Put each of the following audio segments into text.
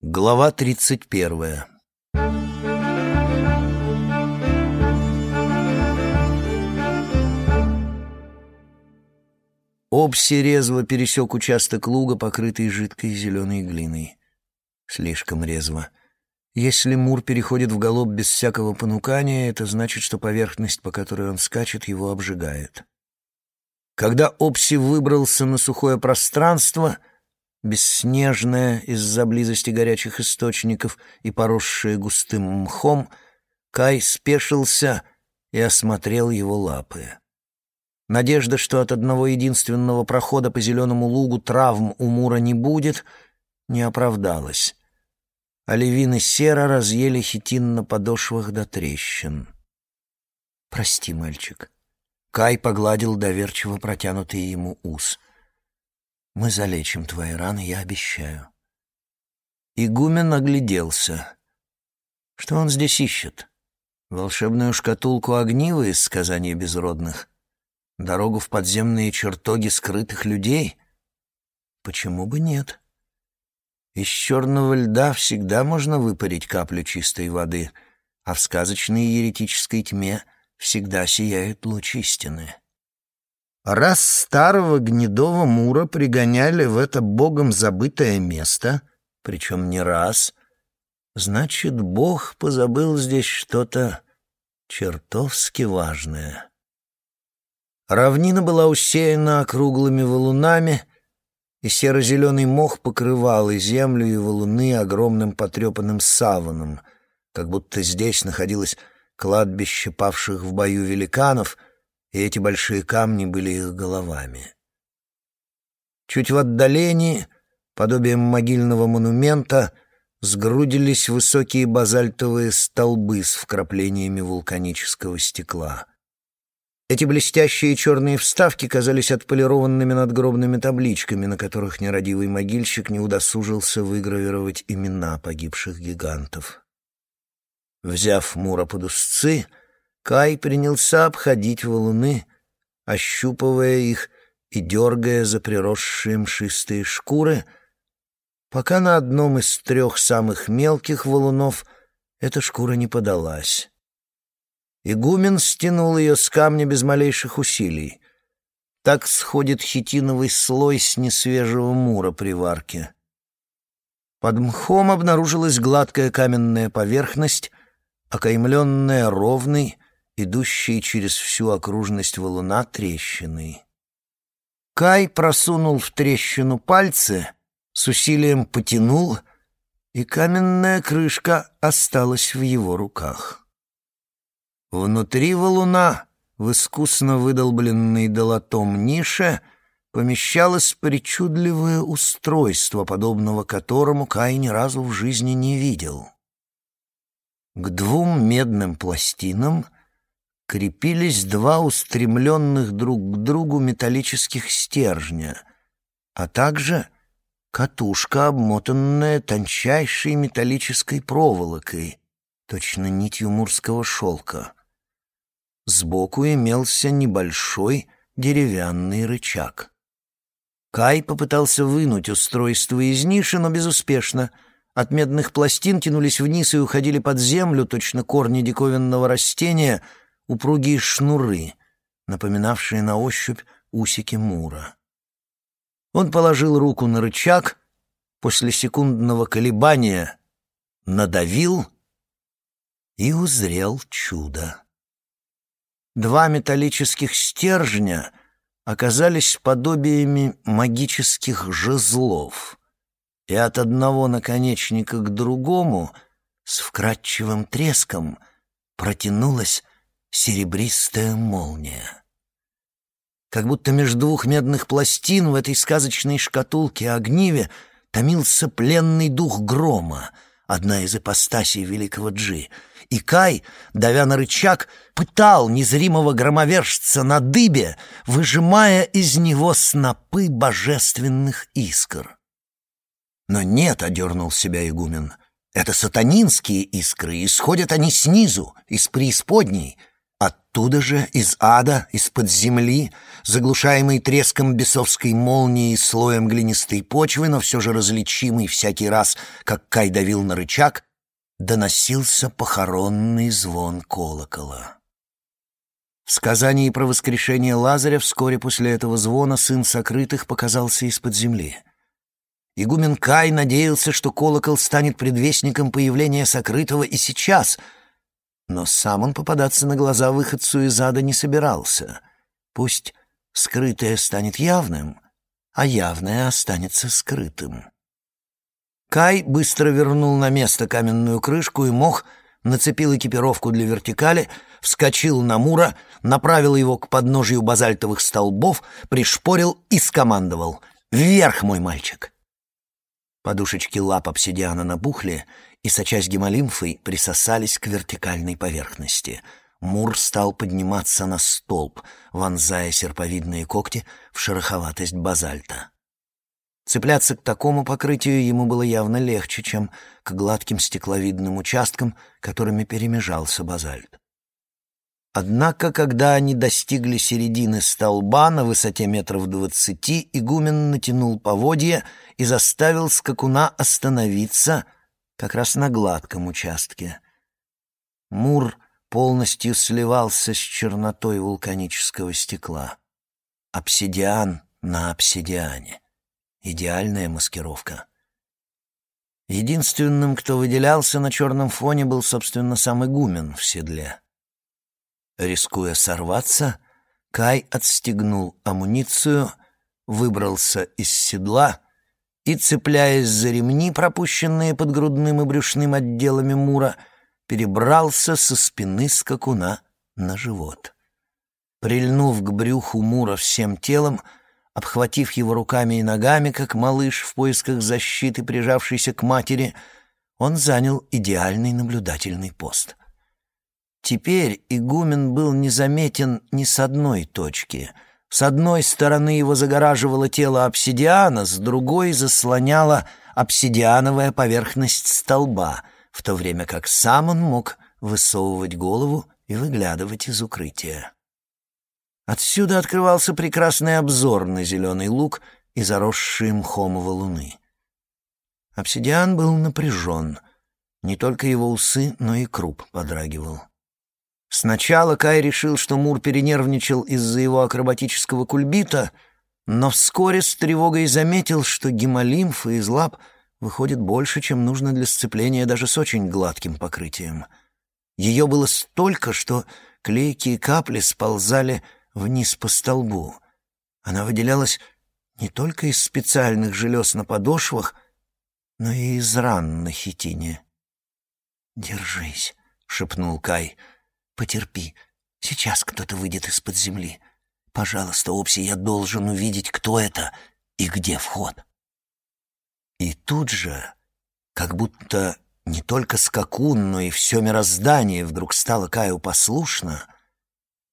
Глава тридцать первая Обси резво пересек участок луга, покрытый жидкой зеленой глиной. Слишком резво. Если Мур переходит в галоп без всякого понукания, это значит, что поверхность, по которой он скачет, его обжигает. Когда Обси выбрался на сухое пространство, бесснежное из-за близости горячих источников и поросшее густым мхом, Кай спешился и осмотрел его лапы. Надежда, что от одного единственного прохода по зеленому лугу травм у Мура не будет, не оправдалась. Оливины сера разъели хитин на подошвах до трещин. «Прости, мальчик». Кай погладил доверчиво протянутый ему ус. Мы залечим твои раны, я обещаю. Игумен огляделся. Что он здесь ищет? Волшебную шкатулку огнива из сказаний безродных? Дорогу в подземные чертоги скрытых людей? Почему бы нет? Из черного льда всегда можно выпарить каплю чистой воды, а в сказочной еретической тьме всегда сияет луч истины. Раз старого гнедого Мура пригоняли в это богом забытое место, причем не раз, значит, бог позабыл здесь что-то чертовски важное. Равнина была усеяна округлыми валунами, и серо-зеленый мох покрывал и землю, и валуны огромным потрепанным саваном, как будто здесь находилось кладбище павших в бою великанов — и эти большие камни были их головами. Чуть в отдалении, подобием могильного монумента, сгрудились высокие базальтовые столбы с вкраплениями вулканического стекла. Эти блестящие черные вставки казались отполированными надгробными табличками, на которых нерадивый могильщик не удосужился выгравировать имена погибших гигантов. Взяв Мура под узцы, Кай принялся обходить валуны, ощупывая их и дергая за приросшие мшистые шкуры, пока на одном из трех самых мелких валунов эта шкура не подалась. Игумен стянул ее с камня без малейших усилий. Так сходит хитиновый слой с несвежего мура при варке. Под мхом обнаружилась гладкая каменная поверхность, окаймленная ровной, идущей через всю окружность валуна трещиной. Кай просунул в трещину пальцы, с усилием потянул, и каменная крышка осталась в его руках. Внутри валуна, в искусно выдолбленной долотом нише, помещалось причудливое устройство, подобного которому Кай ни разу в жизни не видел. К двум медным пластинам — крепились два устремленных друг к другу металлических стержня, а также катушка, обмотанная тончайшей металлической проволокой, точно нитью мурского шелка. Сбоку имелся небольшой деревянный рычаг. Кай попытался вынуть устройство из ниши, но безуспешно. От медных пластин тянулись вниз и уходили под землю, точно корни диковинного растения — упругие шнуры, напоминавшие на ощупь усики мура. Он положил руку на рычаг, после секундного колебания надавил и узрел чудо. Два металлических стержня оказались подобиями магических жезлов, и от одного наконечника к другому с вкрадчивым треском протянулась серебристая молния. Как будто между двух медных пластин в этой сказочной шкатулке огниве томился пленный дух грома, одна из ипостасей великого Джи. И Кай, давя на рычаг, пытал незримого громовержца на дыбе, выжимая из него снопы божественных искр. Но нет, — одернул себя игумен, — это сатанинские искры, исходят они снизу, из преисподней, Оттуда же, из ада, из-под земли, заглушаемый треском бесовской молнии и слоем глинистой почвы, но все же различимый всякий раз, как Кай давил на рычаг, доносился похоронный звон колокола. В сказании про воскрешение Лазаря вскоре после этого звона сын сокрытых показался из-под земли. Игумен Кай надеялся, что колокол станет предвестником появления сокрытого и сейчас — но сам он попадаться на глаза выходцу из ада не собирался. Пусть скрытое станет явным, а явное останется скрытым. Кай быстро вернул на место каменную крышку и мох, нацепил экипировку для вертикали, вскочил на Мура, направил его к подножию базальтовых столбов, пришпорил и скомандовал «Вверх, мой мальчик!». Подушечки лап обсидиана набухли, и, сочась гемолимфой, присосались к вертикальной поверхности. Мур стал подниматься на столб, вонзая серповидные когти в шероховатость базальта. Цепляться к такому покрытию ему было явно легче, чем к гладким стекловидным участкам, которыми перемежался базальт. Однако, когда они достигли середины столба на высоте метров двадцати, игумен натянул поводья и заставил скакуна остановиться — как раз на гладком участке. Мур полностью сливался с чернотой вулканического стекла. Обсидиан на обсидиане. Идеальная маскировка. Единственным, кто выделялся на черном фоне, был, собственно, сам игумен в седле. Рискуя сорваться, Кай отстегнул амуницию, выбрался из седла и, цепляясь за ремни, пропущенные под грудным и брюшным отделами мура, перебрался со спины скакуна на живот. Прильнув к брюху мура всем телом, обхватив его руками и ногами, как малыш в поисках защиты, прижавшийся к матери, он занял идеальный наблюдательный пост. Теперь игумен был незаметен ни с одной точки — с одной стороны его загораживало тело обсидиана, с другой заслоняла обсидиановая поверхность столба, в то время как сам он мог высовывать голову и выглядывать из укрытия. Отсюда открывался прекрасный обзор на зеленый луг и заросшие мхом валуны. Обсидиан был напряжен. Не только его усы, но и круп подрагивал. Сначала Кай решил, что Мур перенервничал из-за его акробатического кульбита, но вскоре с тревогой заметил, что гемолимфа из лап выходит больше, чем нужно для сцепления даже с очень гладким покрытием. Ее было столько, что клейкие капли сползали вниз по столбу. Она выделялась не только из специальных желез на подошвах, но и из ран на хитине. «Держись», — шепнул Кай, — Потерпи. Сейчас кто-то выйдет из-под земли. Пожалуйста, Опси, я должен увидеть, кто это и где вход. И тут же, как будто не только скакун, но и все мироздание вдруг стало Каю послушно,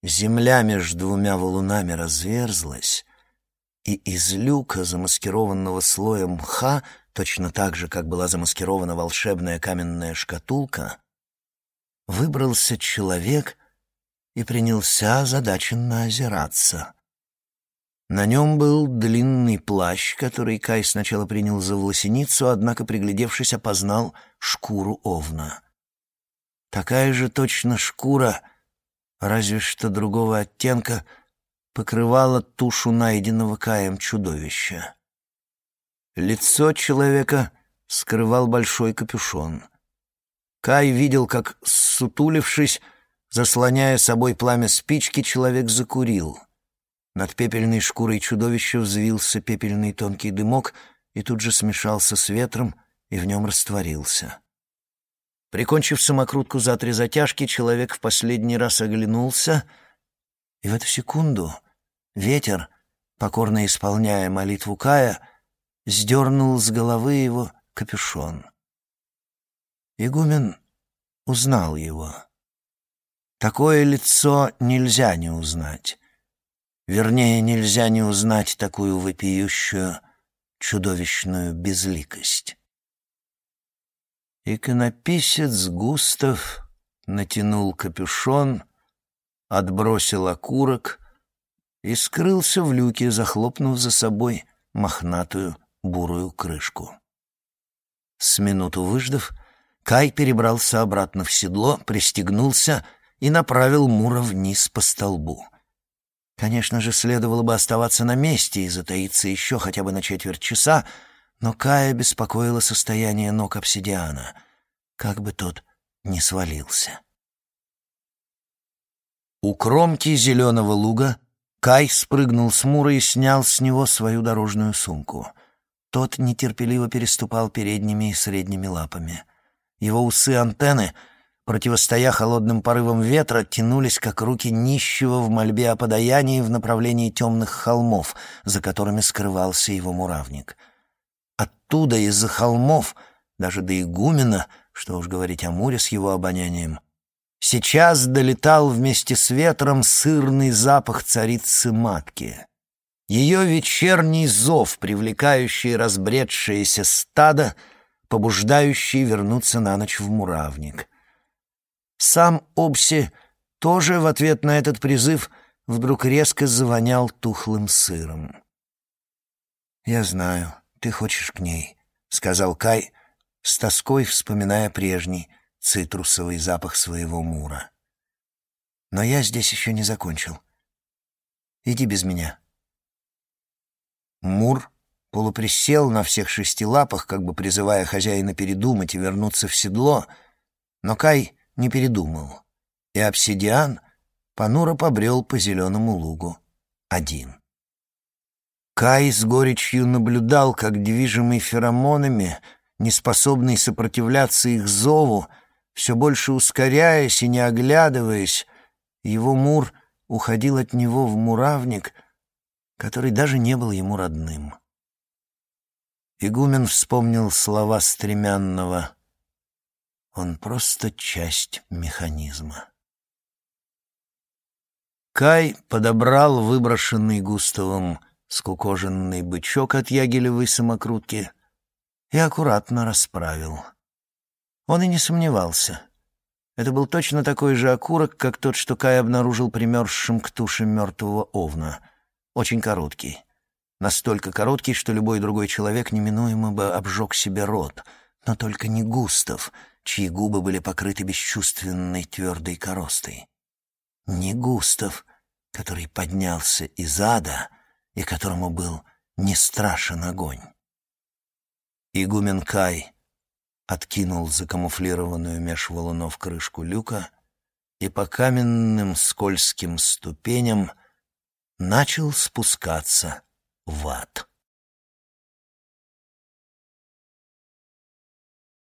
земля между двумя валунами разверзлась, и из люка, замаскированного слоем мха, точно так же, как была замаскирована волшебная каменная шкатулка, выбрался человек и принялся озадаченно озираться. На нем был длинный плащ, который Кай сначала принял за волосиницу, однако, приглядевшись, опознал шкуру овна. Такая же точно шкура, разве что другого оттенка, покрывала тушу найденного Каем чудовища. Лицо человека скрывал большой капюшон — Кай видел, как, сутулившись, заслоняя собой пламя спички, человек закурил. Над пепельной шкурой чудовища взвился пепельный тонкий дымок и тут же смешался с ветром и в нем растворился. Прикончив самокрутку за три затяжки, человек в последний раз оглянулся, и в эту секунду ветер, покорно исполняя молитву Кая, сдернул с головы его капюшон. Игумен узнал его. Такое лицо нельзя не узнать. Вернее, нельзя не узнать такую вопиющую, чудовищную безликость. Иконописец Густав натянул капюшон, отбросил окурок и скрылся в люке, захлопнув за собой мохнатую бурую крышку. С минуту выждав, Кай перебрался обратно в седло, пристегнулся и направил Мура вниз по столбу. Конечно же, следовало бы оставаться на месте и затаиться еще хотя бы на четверть часа, но Кая беспокоило состояние ног обсидиана, как бы тот не свалился. У кромки зеленого луга Кай спрыгнул с Мура и снял с него свою дорожную сумку. Тот нетерпеливо переступал передними и средними лапами. Его усы-антенны, противостоя холодным порывам ветра, тянулись, как руки нищего в мольбе о подаянии в направлении темных холмов, за которыми скрывался его муравник. Оттуда, из-за холмов, даже до игумена, что уж говорить о Муре с его обонянием, сейчас долетал вместе с ветром сырный запах царицы-матки. Ее вечерний зов, привлекающий разбредшееся стадо, побуждающий вернуться на ночь в муравник. Сам Обси тоже в ответ на этот призыв вдруг резко завонял тухлым сыром. «Я знаю, ты хочешь к ней», — сказал Кай, с тоской вспоминая прежний цитрусовый запах своего мура. «Но я здесь еще не закончил. Иди без меня». Мур полуприсел на всех шести лапах, как бы призывая хозяина передумать и вернуться в седло, но Кай не передумал, и обсидиан понуро побрел по зеленому лугу один. Кай с горечью наблюдал, как, движимый феромонами, неспособный сопротивляться их зову, все больше ускоряясь и не оглядываясь, его мур уходил от него в муравник, который даже не был ему родным. Игумен вспомнил слова стремянного «Он просто часть механизма». Кай подобрал выброшенный Густавом скукоженный бычок от ягелевой самокрутки и аккуратно расправил. Он и не сомневался. Это был точно такой же окурок, как тот, что Кай обнаружил примерзшим к туше мертвого овна. Очень короткий. Настолько короткий, что любой другой человек неминуемо бы обжег себе рот. Но только не Густав, чьи губы были покрыты бесчувственной твердой коростой. Не Густав, который поднялся из ада и которому был не страшен огонь. Игумен Кай откинул закамуфлированную меж валунов крышку люка и по каменным скользким ступеням начал спускаться в ад.